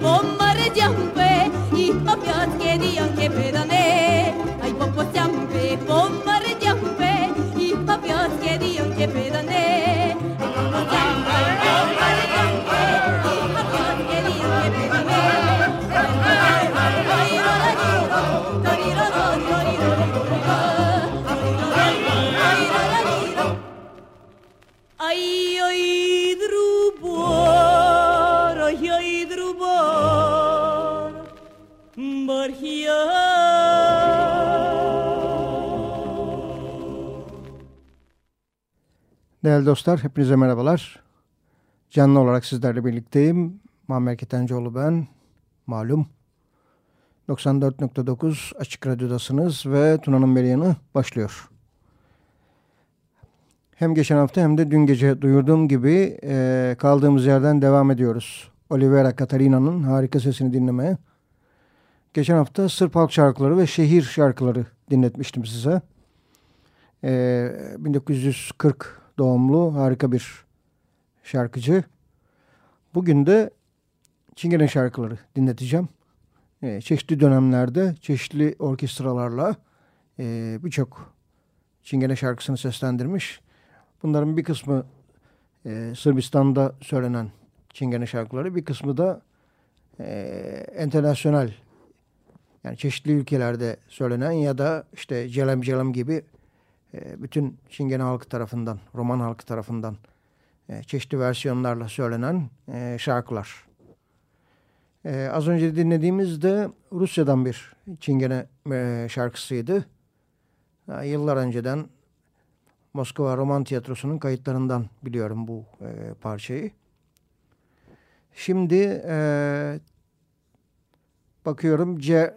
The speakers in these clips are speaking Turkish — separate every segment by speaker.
Speaker 1: Bombar jampe, i papiat che anche pedane. Ai popo jampe, bombar ai tarirano, tarirano, Ai ai drubo
Speaker 2: Değerli dostlar, hepinize merhabalar. Canlı olarak sizlerle birlikteyim. Muammer Ketencoğlu ben, malum. 94.9 Açık Radyo'dasınız ve Tuna'nın Meriyanı başlıyor. Hem geçen hafta hem de dün gece duyurduğum gibi e, kaldığımız yerden devam ediyoruz. Olivera Catarina'nın harika sesini dinlemeye. Geçen hafta Sırp halk şarkıları ve şehir şarkıları dinletmiştim size. E, 1940 doğumlu harika bir şarkıcı. Bugün de Çingene şarkıları dinleteceğim. E, çeşitli dönemlerde çeşitli orkestralarla e, birçok Çingene şarkısını seslendirmiş. Bunların bir kısmı e, Sırbistan'da söylenen Çingene şarkıları, bir kısmı da e, internasyonel yani çeşitli ülkelerde söylenen ya da işte Celem Celem gibi e, bütün Çingene halkı tarafından, Roman halkı tarafından e, çeşitli versiyonlarla söylenen e, şarkılar. Az önce dinlediğimiz de Rusya'dan bir Çingene şarkısıydı. Yıllar önceden Moskova Roman Tiyatrosu'nun kayıtlarından biliyorum bu parçayı. Şimdi bakıyorum C,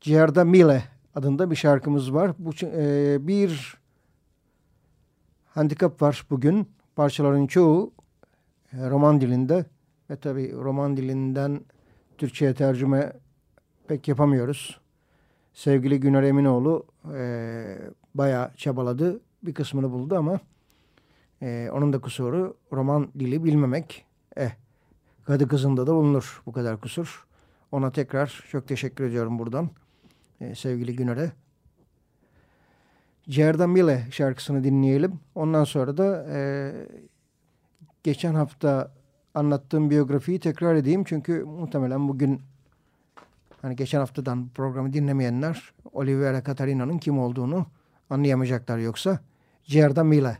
Speaker 2: Cerda Mile adında bir şarkımız var. Bu e, bir handikap var bugün. Parçaların çoğu e, roman dilinde
Speaker 1: Ve tabi roman dilinden Türkçe'ye tercüme pek yapamıyoruz. Sevgili Güner Eminoğlu e, bayağı çabaladı. Bir kısmını buldu ama e, onun da kusuru roman dili bilmemek. Eh, kadı kızında da bulunur bu kadar kusur. Ona tekrar çok teşekkür ediyorum buradan e, sevgili Güner'e. Cerdan Mille şarkısını dinleyelim. Ondan sonra da e, geçen hafta anlattığım biyografiyi tekrar edeyim. Çünkü muhtemelen bugün hani geçen haftadan programı dinlemeyenler Oliveira Catarina'nın kim olduğunu anlayamayacaklar yoksa. Cerdan Mille.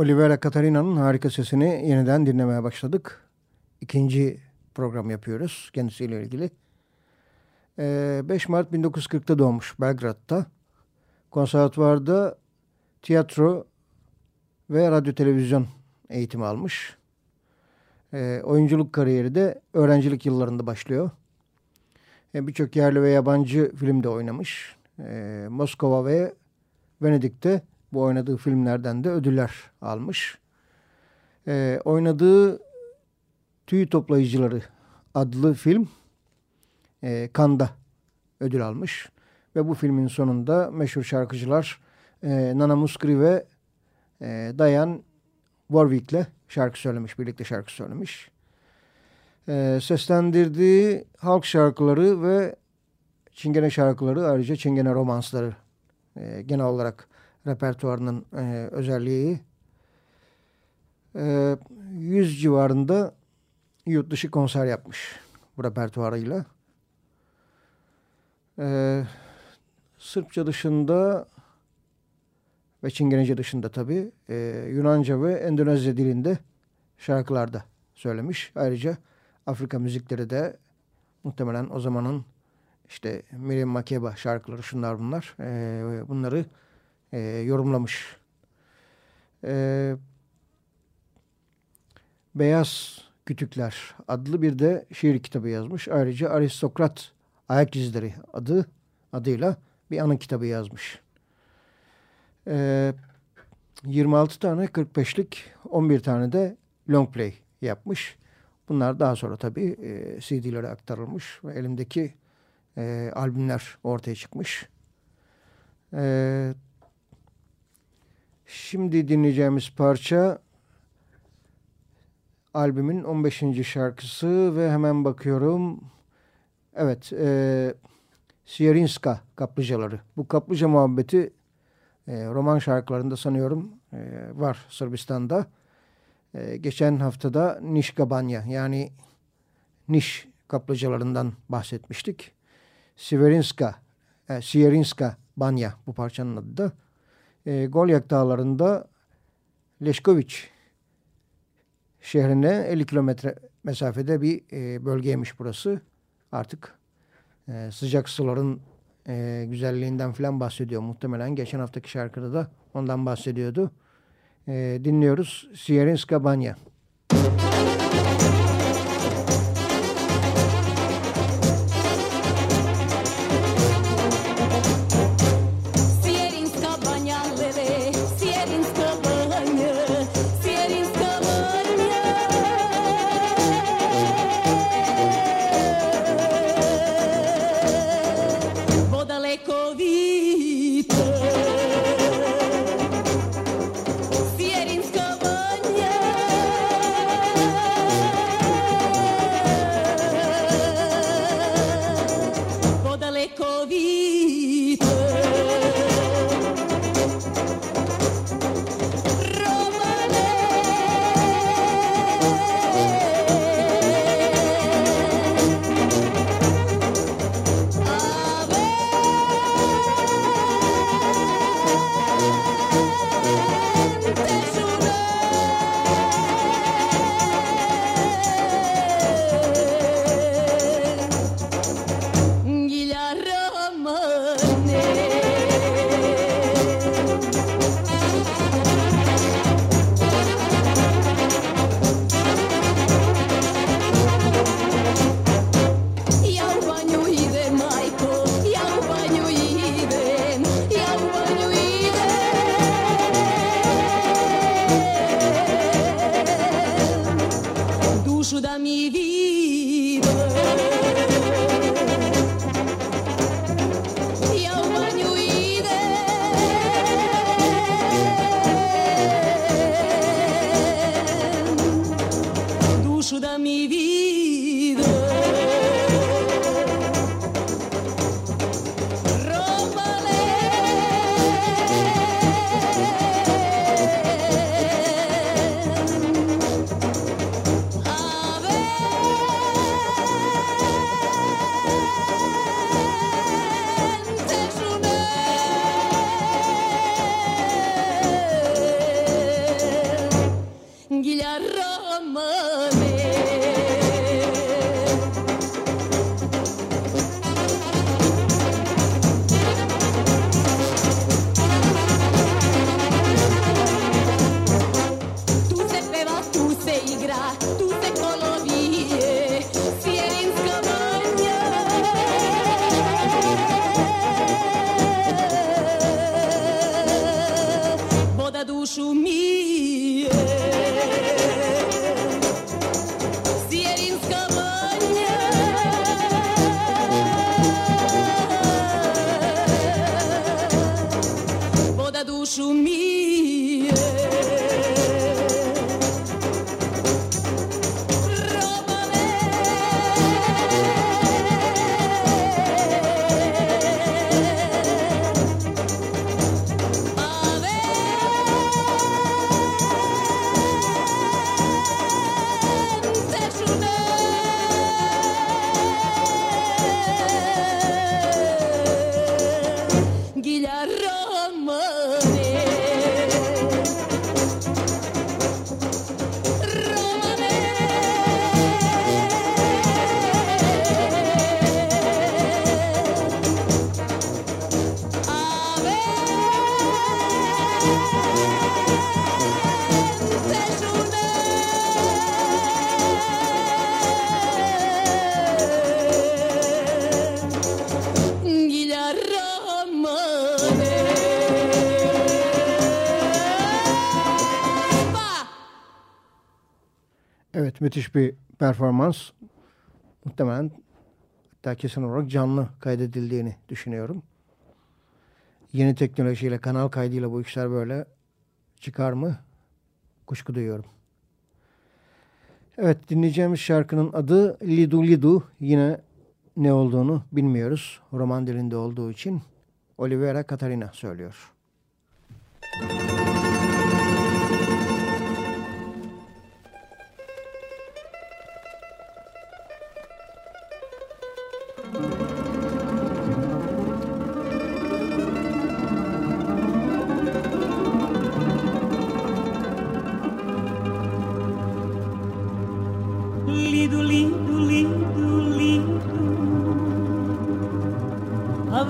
Speaker 1: Olivera Katarina'nın harika sesini yeniden dinlemeye başladık. İkinci program yapıyoruz kendisiyle ilgili. Ee, 5 Mart 1940'ta doğmuş Belgrad'da. Konservatuvarda tiyatro ve radyo televizyon eğitimi almış. Ee, oyunculuk kariyeri de öğrencilik yıllarında başlıyor. Ee, Birçok yerli ve yabancı filmde oynamış. Ee, Moskova ve Venedik'te bu oynadığı filmlerden de ödüller almış. Ee, oynadığı Tüy Toplayıcıları adlı film e, Kanda ödül almış. Ve bu filmin sonunda meşhur şarkıcılar e, Nana Musgri ve e, Diane Warwick'le şarkı söylemiş, birlikte şarkı söylemiş. E, seslendirdiği halk şarkıları ve Çingene şarkıları ayrıca Çingene romansları e, genel olarak repertuarının e, özelliği. E, 100 civarında yurt dışı konser yapmış bu repertuarıyla. E, Sırpça dışında ve Çingenece dışında tabii e, Yunanca ve Endonezya dilinde şarkılarda söylemiş. Ayrıca Afrika müzikleri de muhtemelen o zamanın işte Miriam Makeba şarkıları şunlar bunlar. E, bunları e, yorumlamış. E, Beyaz Kütükler adlı bir de şiir kitabı yazmış. Ayrıca Aristokrat Ayak İzleri adı adıyla bir anı kitabı yazmış. E, 26 tane 45'lik 11 tane de long play yapmış. Bunlar daha sonra tabii e, CD'lere aktarılmış ve elimdeki e, albümler ortaya çıkmış. E, şimdi dinleyeceğimiz parça albümün 15. şarkısı ve hemen bakıyorum. Evet, e, Sierinska kaplıcaları. Bu kaplıca muhabbeti e, roman şarkılarında sanıyorum e, var Sırbistan'da. E, geçen haftada Nişkabanya yani Niş kaplıcalarından bahsetmiştik. Siverinska, e, Sierinska Banya bu parçanın adı da. E, Golyak dağlarında Leşkoviç şehrine 50 kilometre mesafede bir e, bölgeymiş burası. Artık e, sıcak suların e, güzelliğinden falan bahsediyor. Muhtemelen geçen haftaki şarkıda da ondan bahsediyordu. E, dinliyoruz Sierinska Banya. Müzik müthiş bir performans. Muhtemelen hatta kesin olarak canlı kaydedildiğini düşünüyorum. Yeni teknolojiyle, kanal kaydıyla bu işler böyle çıkar mı? Kuşku duyuyorum. Evet dinleyeceğimiz şarkının adı Lidu Lidu. Yine ne olduğunu bilmiyoruz. Roman dilinde olduğu için Olivera Katarina söylüyor. Müzik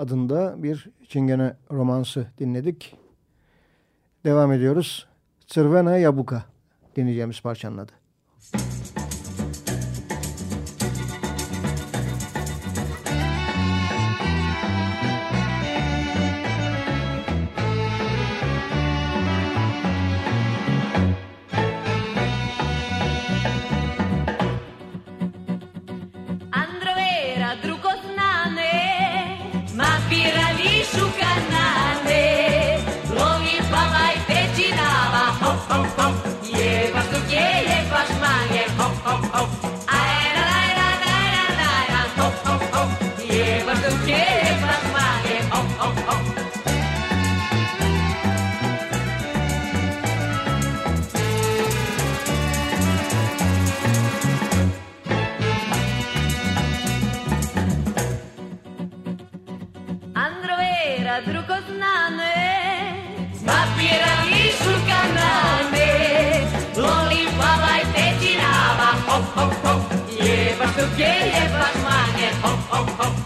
Speaker 1: adında bir Çingene romansı dinledik. Devam ediyoruz. Sırvena Yabuka dinleyeceğimiz parçanın adı. γιατρούκος να είναι Μας πειραλί σου κανάνε Όλοι παπάει τέτοι να βα Χοπ, χοπ, χοπ Λέβας του και λέβας μάνε Χοπ, χοπ, χοπ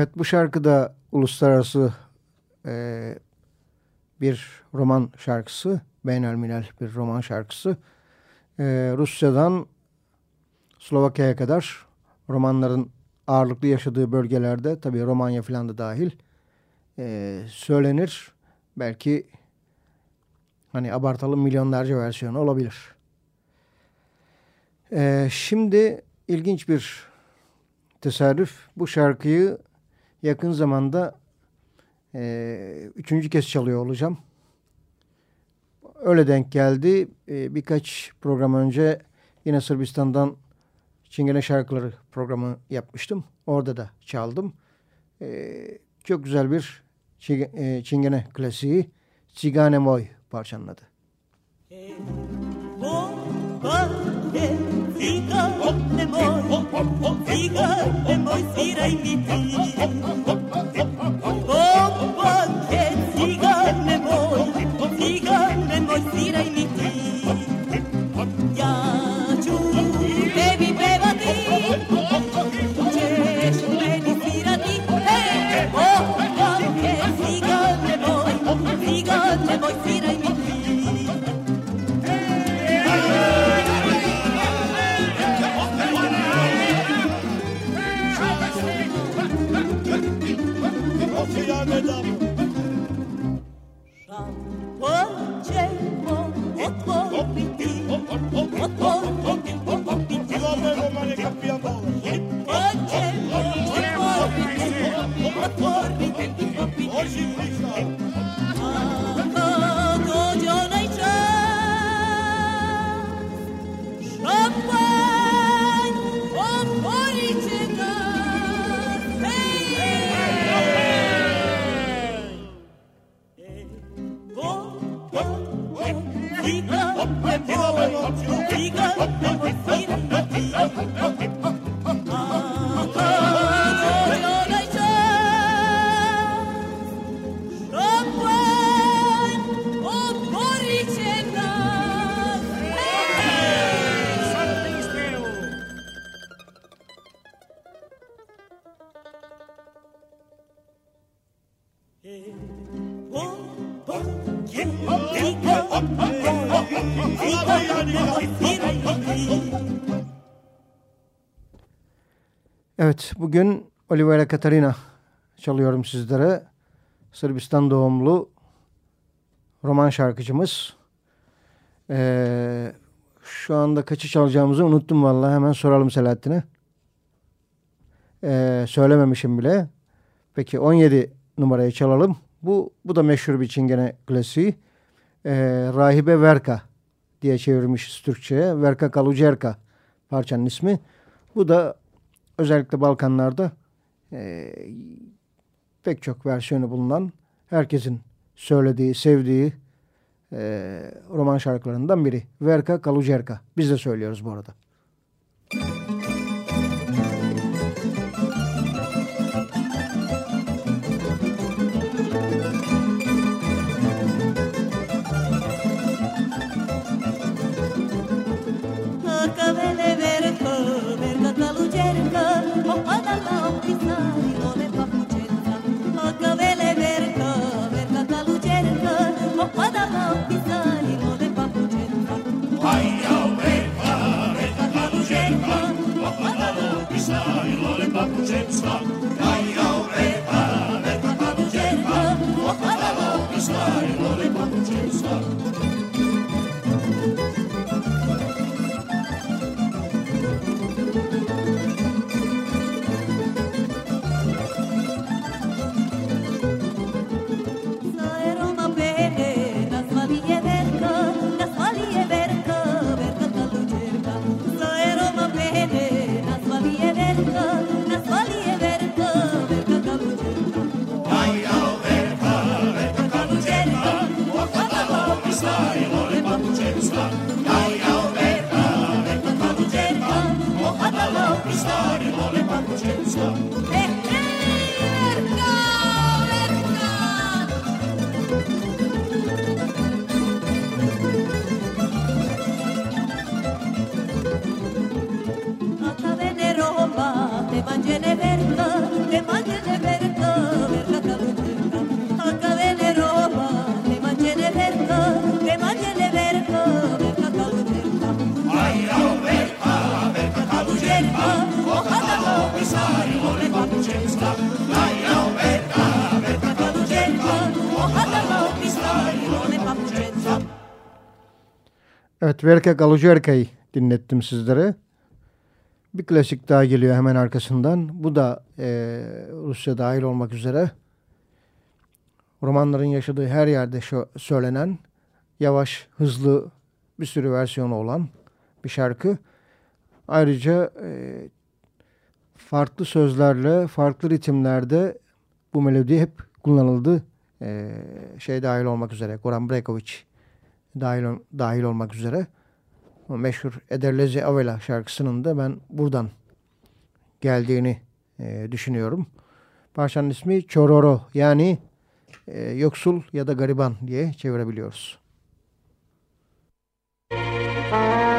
Speaker 1: Evet bu şarkı da uluslararası e, bir roman şarkısı. Beynelmilel bir roman şarkısı. E, Rusya'dan Slovakya'ya kadar romanların ağırlıklı yaşadığı bölgelerde tabii Romanya falan da dahil e, söylenir. Belki hani abartalım milyonlarca versiyonu olabilir. E, şimdi ilginç bir tesadüf. Bu şarkıyı yakın zamanda e, üçüncü kez çalıyor olacağım. Öyle denk geldi. E, birkaç program önce yine Sırbistan'dan Çingene şarkıları programı yapmıştım. Orada da çaldım. E, çok güzel bir e, Çingene klasiği Cigane Moy parçanın adı. Cigane moy, cigane moy, svirai mi ti. Bomba Evet, bugün Olivera Katarina çalıyorum sizlere. Sırbistan doğumlu roman şarkıcımız. Ee, şu anda kaçı çalacağımızı unuttum vallahi. Hemen soralım Selahattin'e. Ee, söylememişim bile. Peki 17 numarayı çalalım. Bu, bu da meşhur bir Çingene klasiği. Ee, Rahibe Verka diye çevirmişiz Türkçe'ye. Verka Kalucerka parçanın ismi. Bu da özellikle Balkanlarda e, pek çok versiyonu bulunan herkesin söylediği, sevdiği e, roman şarkılarından biri. Verka Kalucerka. Biz de söylüyoruz bu arada. Stop. Evet, Verke Galujerka'yı dinlettim sizlere. Bir klasik daha geliyor hemen arkasından. Bu da e, Rusya dahil olmak üzere. Romanların yaşadığı her yerde söylenen, yavaş, hızlı bir sürü versiyonu olan bir şarkı. Ayrıca e, farklı sözlerle, farklı ritimlerde bu melodi hep kullanıldı. E, şey dahil olmak üzere, Goran Brekovic dahil, dahil olmak üzere. O meşhur Ederlezi Avela şarkısının da ben buradan geldiğini e, düşünüyorum. Parçanın ismi Çororo yani e, yoksul ya da gariban diye çevirebiliyoruz.
Speaker 3: zagrljiv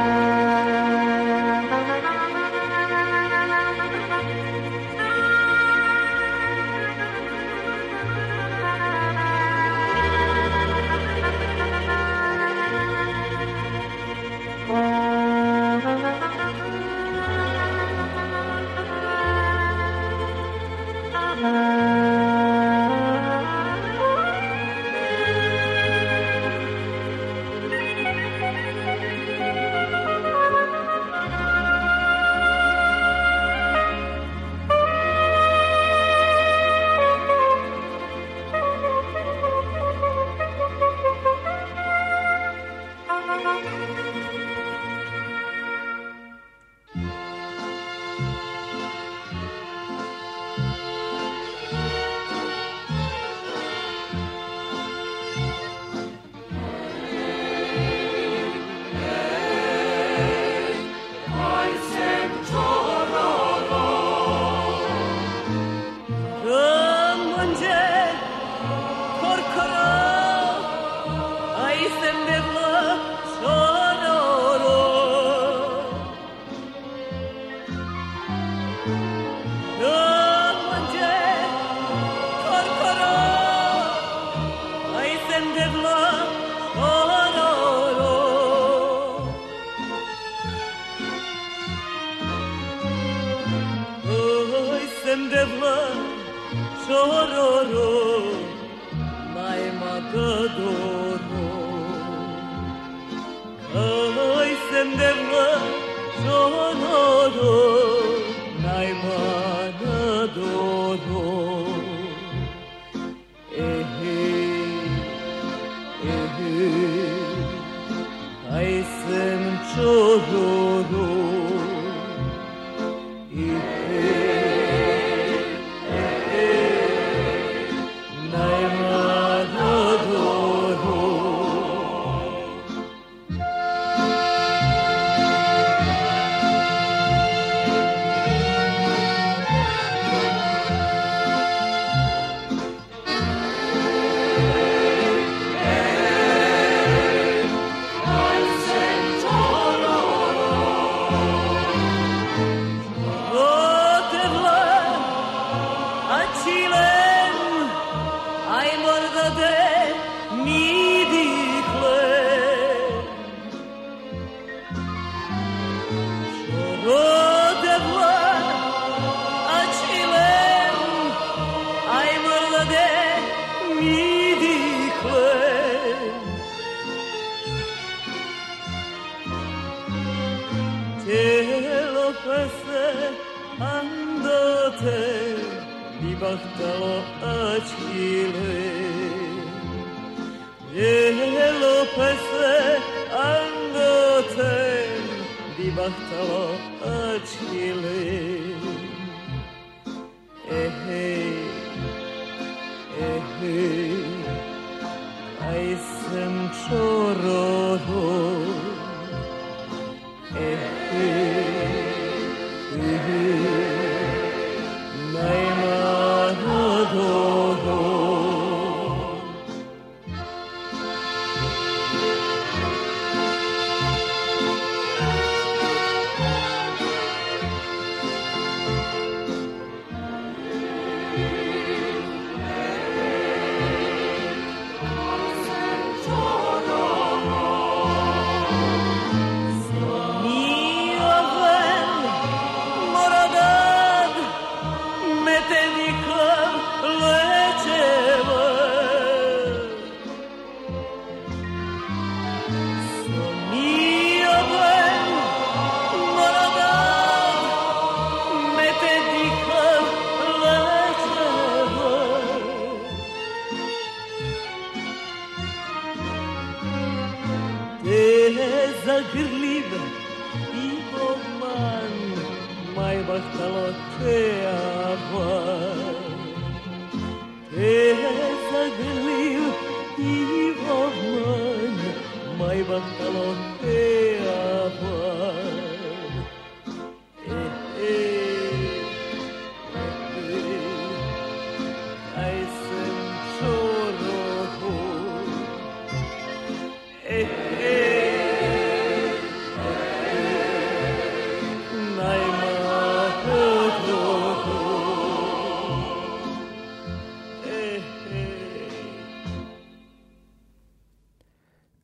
Speaker 3: andate di battelo acile e lo peste andate di battelo acile e ehe. e hei ai sem choro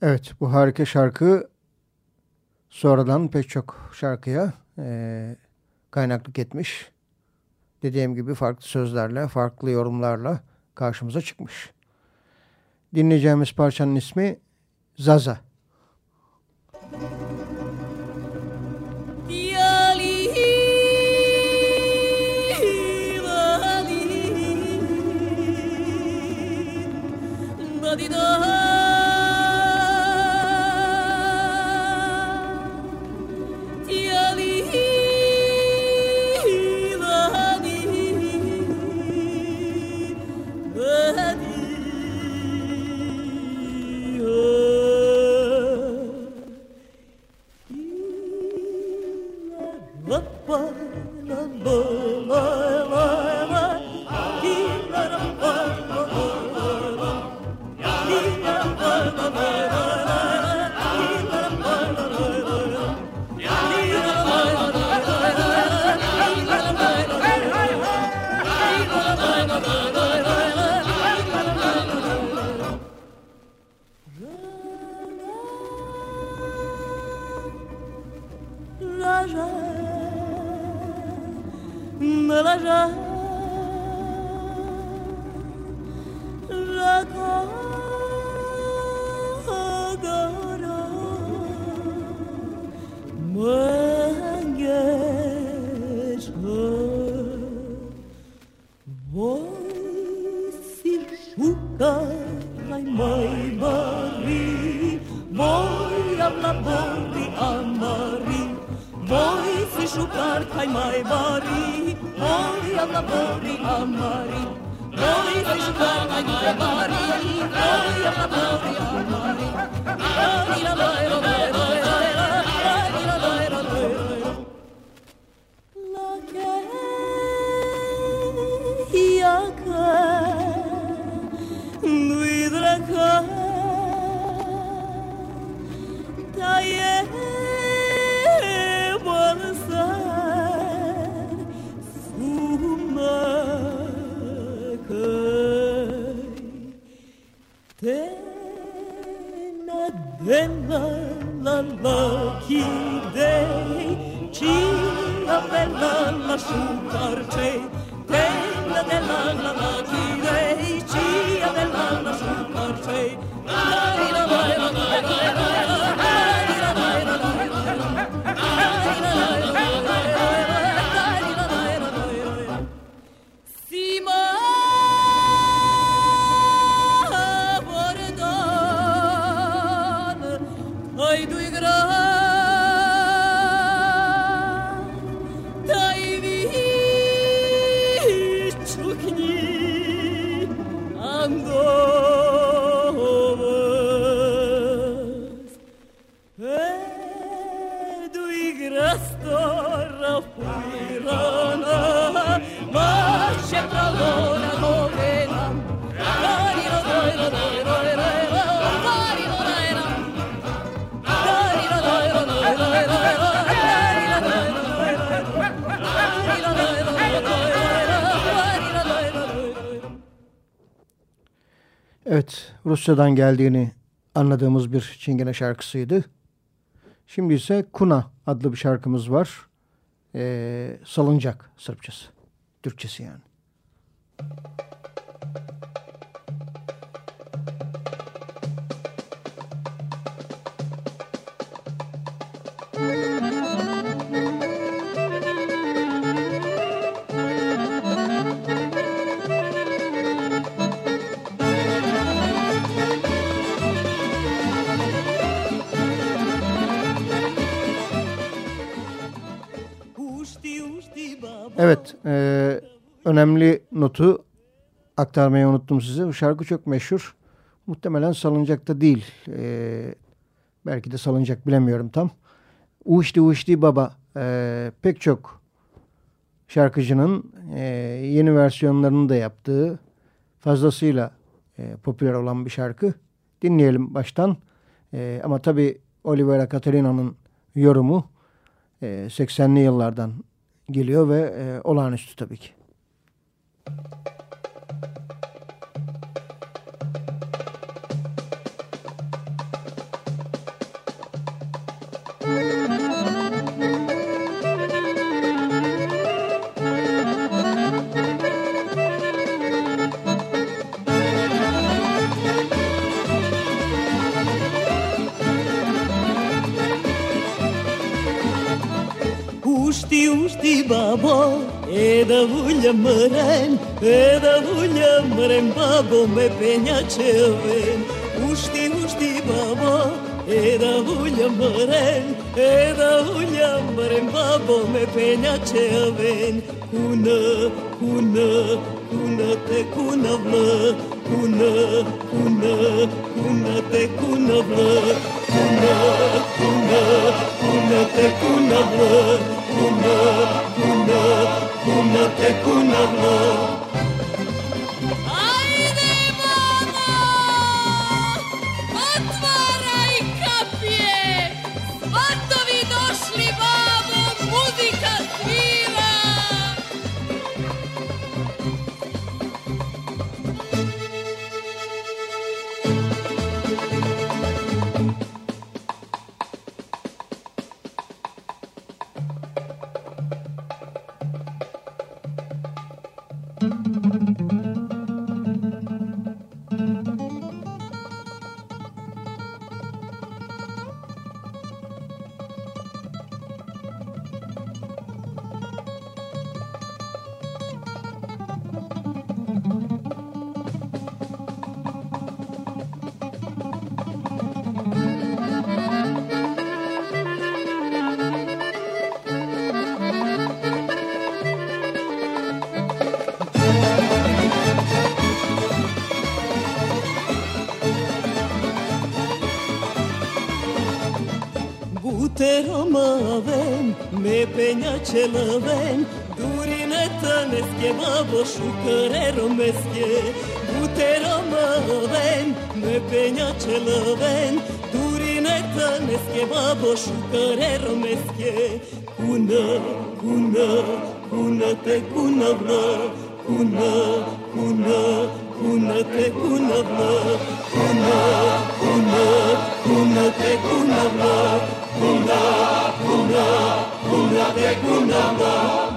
Speaker 2: Evet bu harika şarkı sonradan pek çok şarkıya e, kaynaklık etmiş. Dediğim gibi farklı sözlerle, farklı yorumlarla karşımıza çıkmış. Dinleyeceğimiz parçanın ismi Zaza.
Speaker 1: hai mai mari, mari alla mori a mari. Noi se giocare ai bari, mari, alla mori a mari. Mari la. chiudei Cina bella lassù per Bella della la la chiudei Cina bella lassù per te La la la la la la
Speaker 2: Rusya'dan geldiğini anladığımız bir Çingene şarkısıydı. Şimdi ise Kuna adlı bir şarkımız var. Ee, salıncak Sırpçası, Türkçesi yani.
Speaker 1: Thank
Speaker 2: önemli notu aktarmayı unuttum size. Bu şarkı çok meşhur. Muhtemelen salıncakta değil. E, belki de salıncak bilemiyorum tam. Uşti Uşti Baba e, pek çok şarkıcının e, yeni versiyonlarını da yaptığı fazlasıyla e, popüler olan bir şarkı. Dinleyelim baştan. E, ama tabii Olivera Catarina'nın yorumu e, 80'li yıllardan geliyor ve e, olağanüstü tabii ki.
Speaker 1: Thank you. Da vulja mren, e da vulja mren Babo me penja će ven Ušti, ušti babo, e da vulja mren E da vulja mren Babo me penja će ven Kuna, kuna, kuna te kuna vlă Kuna, kuna, kuna te kuna vlă Kuna, kuna, kuna te kuna vlă Kuna, kuna, ekunango celoveni Durine tănesche, babo, șucăre romesche. Bute romoveni, me peña celoveni Durine tănesche, babo, șucăre romesche. Cună, cună, cună te cună vlă Cună, cună, cună te cună vlă Cună, cună, cună te cună vlă Cună, cună, kuna te kuna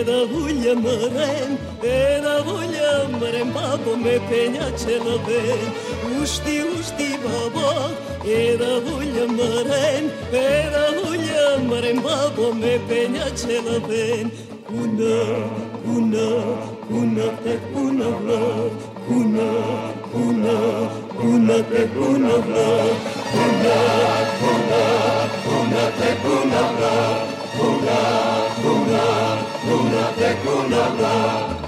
Speaker 1: e da vulja mren, e da vulja mren, babo me penja će ven. Ušti, ušti babo, e da vulja mren, e da vulja mren, babo me penja će ven. Kuna, kuna, kuna te kuna vla, kuna, kuna, kuna te kuna vla, kuna, kuna, kuna te kuna vla. Kuna Tekuna
Speaker 2: Love.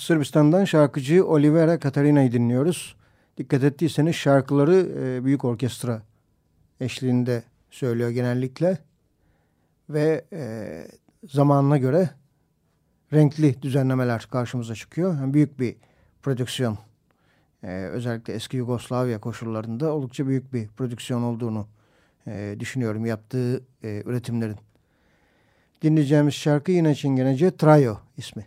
Speaker 2: Sırbistan'dan şarkıcı Olivera Katarina'yı dinliyoruz. Dikkat ettiyseniz şarkıları e, büyük orkestra eşliğinde söylüyor genellikle. Ve e, zamanına göre renkli düzenlemeler karşımıza çıkıyor. Büyük bir prodüksiyon. E, özellikle eski Yugoslavya koşullarında oldukça büyük bir prodüksiyon olduğunu e, düşünüyorum yaptığı üretimlerin. Dinleyeceğimiz şarkı yine Çingenece Trayo ismi.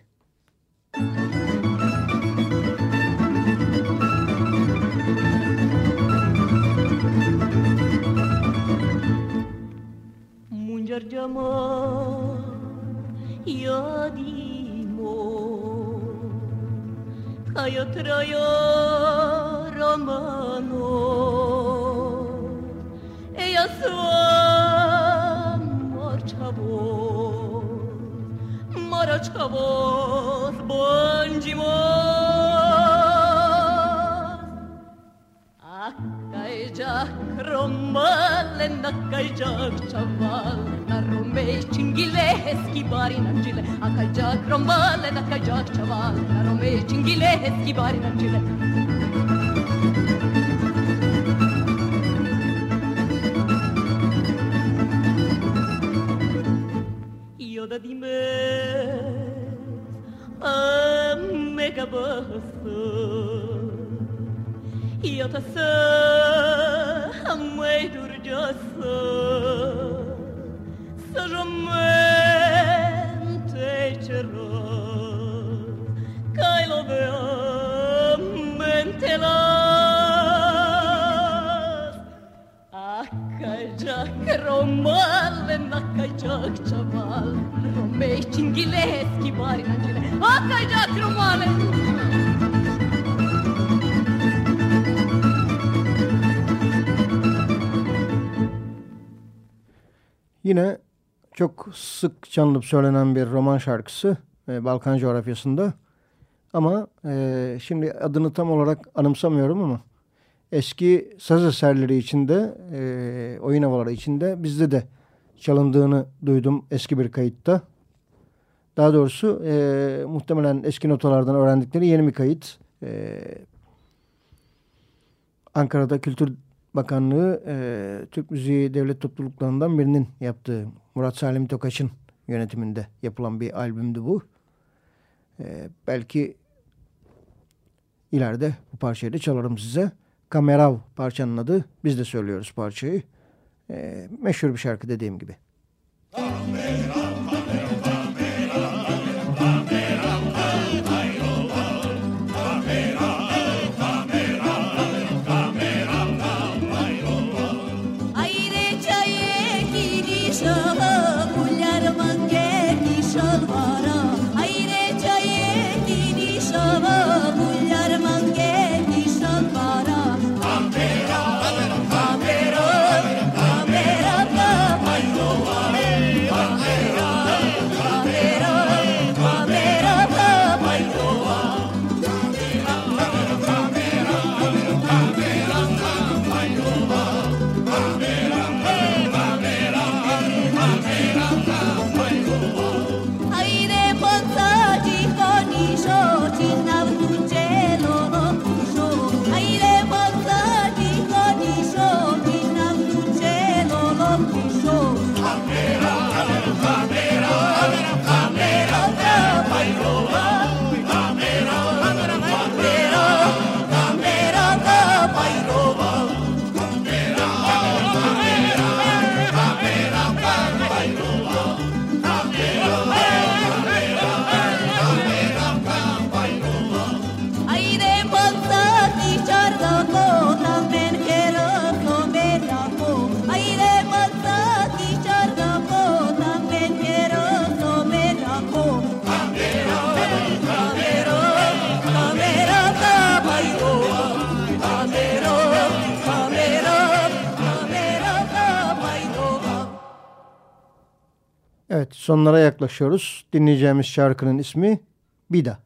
Speaker 1: Mungergiamo iadimo Caio traio romano E marciavo Boroczkowo błądzimos. A kajdzia romale na kajdziach czawal, na romej cingileski bari na dzile. A kajdzia romale na kajdziach czawal, na romej cingileski bari na di me mega Io ta sa a mai durgiasa Sa rommente cerra Kai lo vea mente la Akajak romale bari Akajak romale
Speaker 2: Yine çok sık çalınıp söylenen bir roman şarkısı e, Balkan coğrafyasında. Ama e, şimdi adını tam olarak anımsamıyorum ama eski saz eserleri içinde, e, oyun havaları içinde bizde de çalındığını duydum eski bir kayıtta. Daha doğrusu e, muhtemelen eski notalardan öğrendikleri yeni bir kayıt. E, Ankara'da Kültür Bakanlığı e, Türk Müziği Devlet Topluluklarından birinin yaptığı Murat Salim Tokaç'ın yönetiminde yapılan bir albümdü bu. E, belki ileride bu parçayı da çalarım size. Kamerav parçanın adı. Biz de söylüyoruz parçayı. E, meşhur bir şarkı dediğim gibi. Kamerav,
Speaker 1: sonlara yaklaşıyoruz. Dinleyeceğimiz şarkının ismi Bida.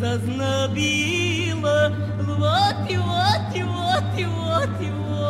Speaker 1: зазнобило. Вот и вот и вот и вот и вот.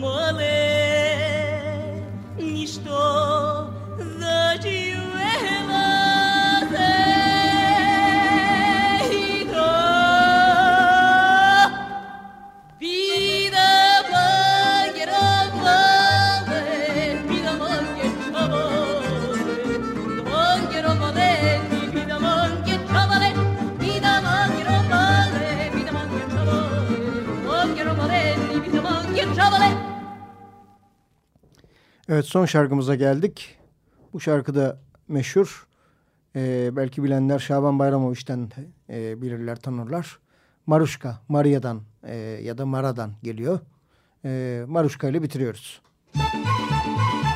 Speaker 1: Mưa Evet son şarkımıza geldik. Bu şarkı da meşhur. Ee, belki bilenler Şaban Bayramoviç'ten e, bilirler, tanırlar. Maruşka, Maria'dan e, ya da Mara'dan geliyor. E, Maruşka ile bitiriyoruz. Müzik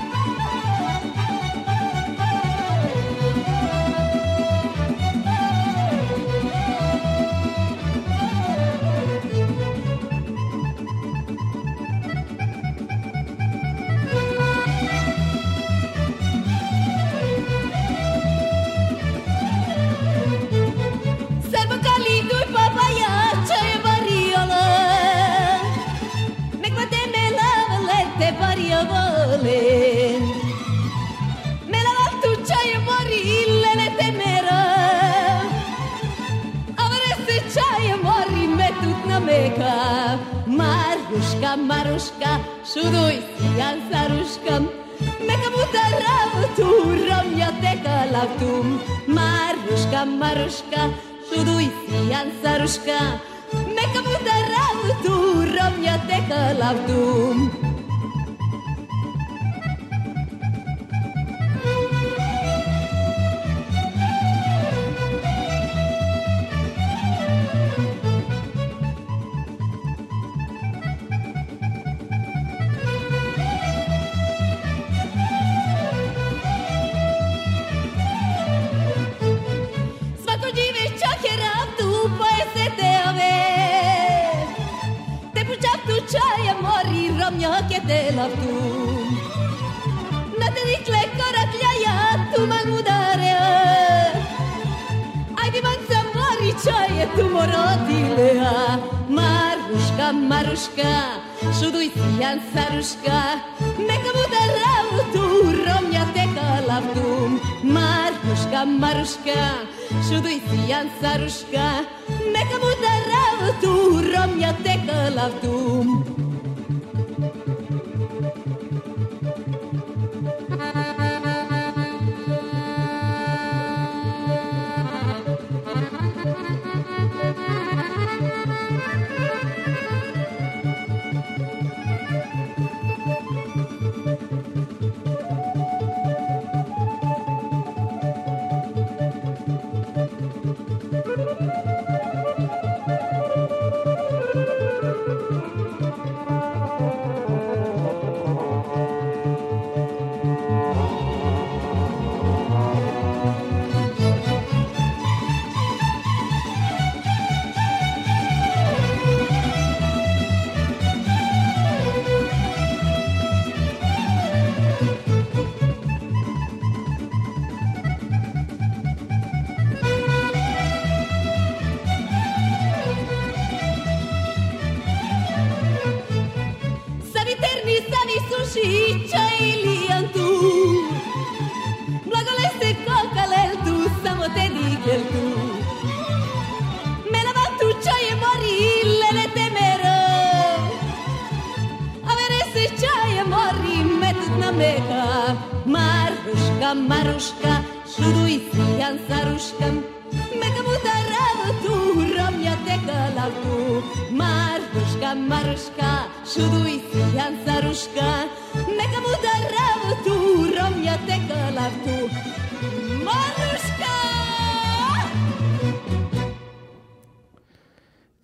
Speaker 2: Maruska, maruska, zuru izian zaruska Meka buta rautu, rom jateka lautum Maruska, maruska, zuru izian zaruska Meka buta rautu,
Speaker 1: rom jateka ρούσκα, σου δουλεύει φιάνθα ρούσκα. Με καμπούτα του ρόμια τέκα. Μάρκουσκα, μάρουσκα, σου δουλεύει φιάνθα ρούσκα. Με καμπούτα του ρόμια τέκα.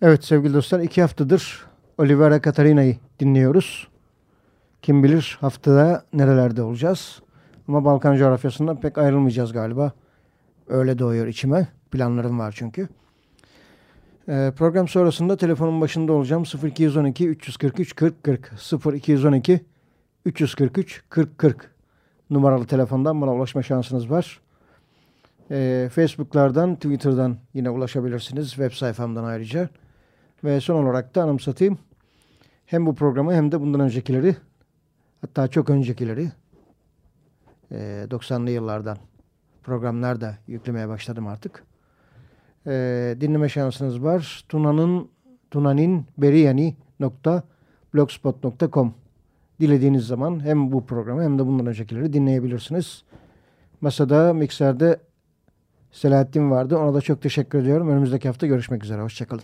Speaker 2: Evet sevgili dostlar iki haftadır Olivera Katarina'yı dinliyoruz. Kim bilir haftada nerelerde olacağız. Ama Balkan coğrafyasından pek ayrılmayacağız galiba. Öyle doğuyor içime. Planlarım var çünkü. Ee, program sonrasında telefonun başında olacağım. 0212 343 40 40 0212 343 40 40 numaralı telefondan bana ulaşma şansınız var. Ee, Facebook'lardan, Twitter'dan yine ulaşabilirsiniz. Web sayfamdan ayrıca. Ve son olarak da anımsatayım. Hem bu programı hem de bundan öncekileri hatta çok öncekileri e, 90'lı yıllardan programlar da yüklemeye başladım artık. E, dinleme şansınız var. Tuna'nın tunanin Dilediğiniz zaman hem bu programı hem de bundan öncekileri dinleyebilirsiniz. Masada, mikserde Selahattin vardı. Ona da çok teşekkür ediyorum. Önümüzdeki hafta görüşmek üzere. Hoşçakalın.